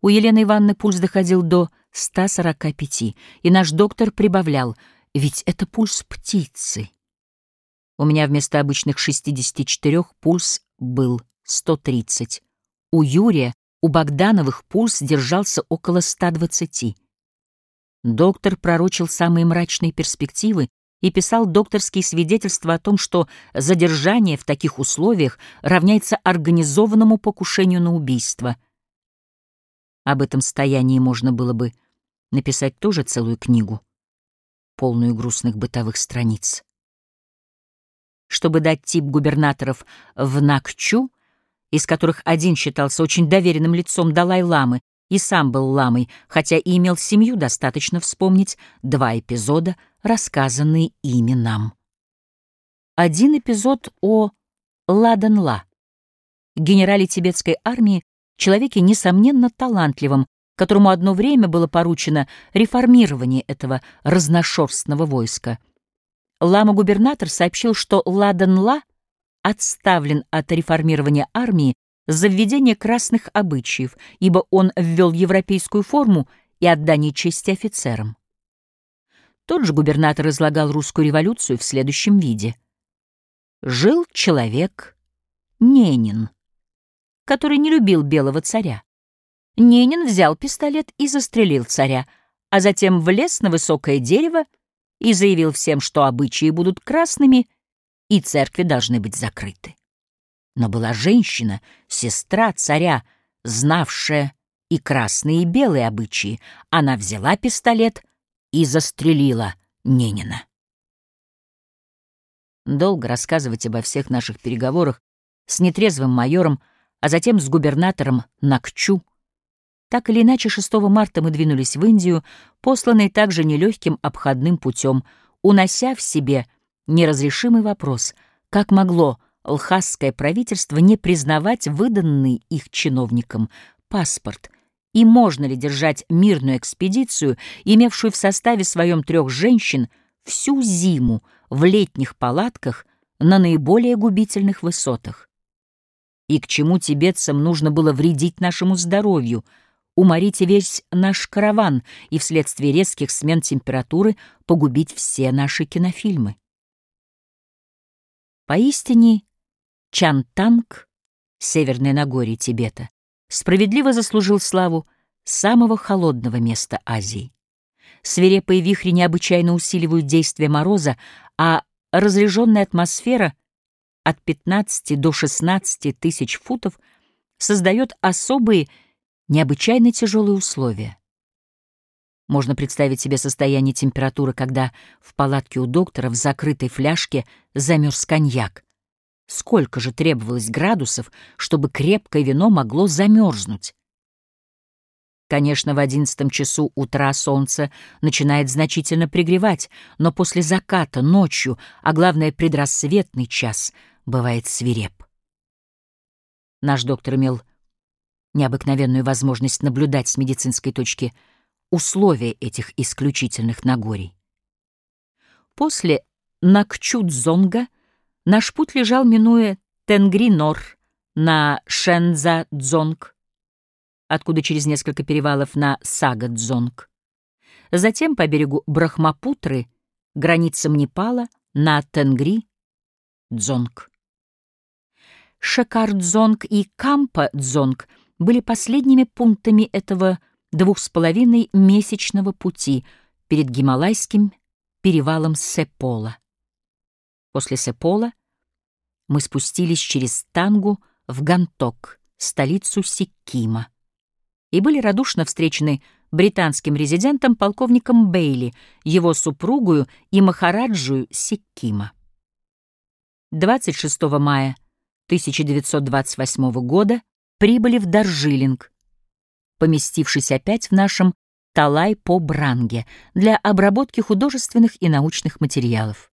У Елены Ивановны пульс доходил до 145, и наш доктор прибавлял, ведь это пульс птицы. У меня вместо обычных 64 пульс был 130. У Юрия, у Богдановых пульс держался около 120. Доктор пророчил самые мрачные перспективы и писал докторские свидетельства о том, что задержание в таких условиях равняется организованному покушению на убийство. Об этом состоянии можно было бы написать тоже целую книгу, полную грустных бытовых страниц. Чтобы дать тип губернаторов в Накчу, из которых один считался очень доверенным лицом Далай-ламы и сам был ламой, хотя и имел семью, достаточно вспомнить два эпизода, рассказанные ими нам. Один эпизод о Ладан-Ла, генерале тибетской армии, человеке, несомненно, талантливом, которому одно время было поручено реформирование этого разношерстного войска. Лама-губернатор сообщил, что Ладан-Ла отставлен от реформирования армии за введение красных обычаев, ибо он ввел европейскую форму и отдание чести офицерам. Тот же губернатор излагал русскую революцию в следующем виде. Жил человек Ненин, который не любил белого царя. Ненин взял пистолет и застрелил царя, а затем влез на высокое дерево и заявил всем, что обычаи будут красными и церкви должны быть закрыты. Но была женщина, сестра царя, знавшая и красные, и белые обычаи. Она взяла пистолет и застрелила Ненина. Долго рассказывать обо всех наших переговорах с нетрезвым майором, а затем с губернатором Накчу. Так или иначе, 6 марта мы двинулись в Индию, посланные также нелегким обходным путем, унося в себе неразрешимый вопрос, как могло лхасское правительство не признавать выданный их чиновникам паспорт, и можно ли держать мирную экспедицию, имевшую в составе своем трех женщин, всю зиму в летних палатках на наиболее губительных высотах. И к чему тибетцам нужно было вредить нашему здоровью, уморить весь наш караван и вследствие резких смен температуры погубить все наши кинофильмы. Поистине, Чантанг, Северное Нагорье Тибета, справедливо заслужил славу самого холодного места Азии. Свирепые вихри необычайно усиливают действие мороза, а разреженная атмосфера от 15 до 16 тысяч футов создает особые, необычайно тяжелые условия. Можно представить себе состояние температуры, когда в палатке у доктора в закрытой фляжке замерз коньяк. Сколько же требовалось градусов, чтобы крепкое вино могло замерзнуть? Конечно, в одиннадцатом часу утра солнце начинает значительно пригревать, но после заката, ночью, а главное предрассветный час, бывает свиреп. Наш доктор имел необыкновенную возможность наблюдать с медицинской точки условия этих исключительных Нагорий. После Накчудзонга — Наш путь лежал, минуя Тенгри-Нор на Шенза-Дзонг, откуда через несколько перевалов на Сага-Дзонг. Затем по берегу Брахмапутры, границам Непала, на Тенгри-Дзонг. Шакар-Дзонг и Кампа-Дзонг были последними пунктами этого двух с половиной месячного пути перед Гималайским перевалом Сепола. После Сепола мы спустились через Тангу в Ганток, столицу Сиккима, и были радушно встречены британским резидентом полковником Бейли, его супругою и Махараджую Сиккима. 26 мая 1928 года прибыли в Даржилинг, поместившись опять в нашем Талай-по-Бранге для обработки художественных и научных материалов.